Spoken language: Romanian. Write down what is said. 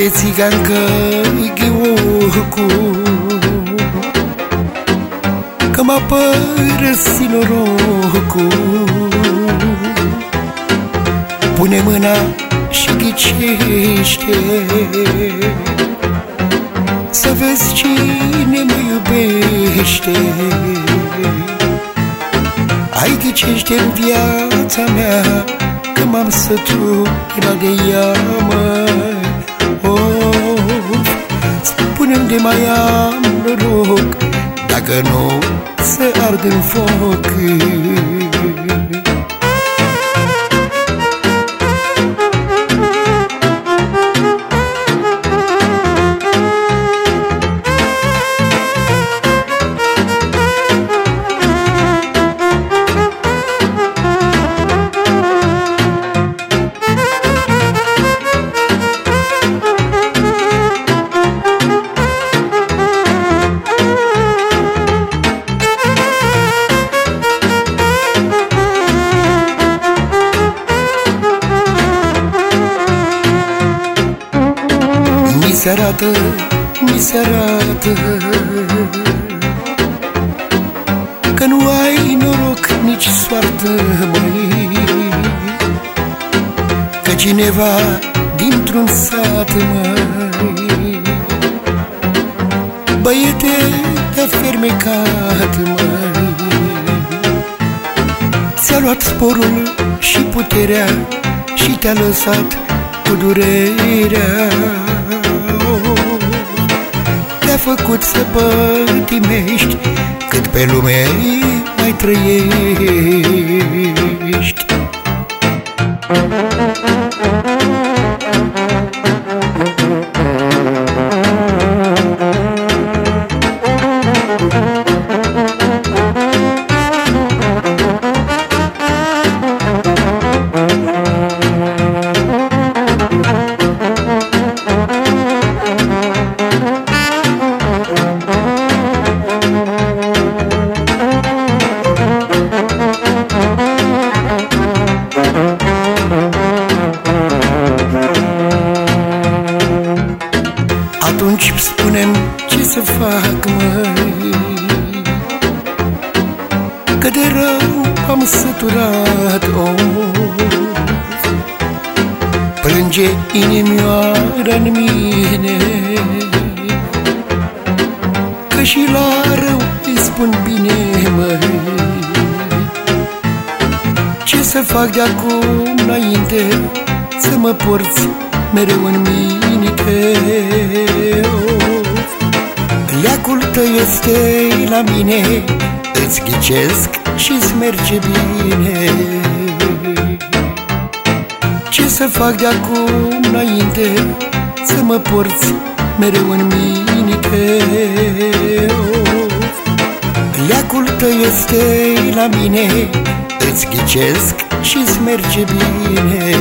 Poate țigancă ghiocu Că m-a părăsit norocul Pune mâna și ghicește. Să vezi cine mă iubește. Ai ghicește în viața mea Că m-am săturat de ea, măi Spune-mi de mai am noroc Dacă nu se ard în foc se arată, mi se arată. Că nu ai noroc nici soartă, măi. Că cineva dintr-un sat, măi. Băiete te-a fermecat, măi. Ți-a luat sporul și puterea Și te-a lăsat cu durerea. Te-a făcut să pătimești Cât pe lume mai trăiești Atunci spunem ce să fac, măi? Că de rău am săturat, oh Plânge inimioara în mine. Că și la rău îi spun bine, măi. Ce să fac de acum înainte Să mă porți mereu în minte Leacul tău este la mine Îți ghicesc și-ți merge bine. Ce să fac de acum înainte Să mă porți mereu în minte? Leacul tău este la mine Îți ghicesc și-ți merge bine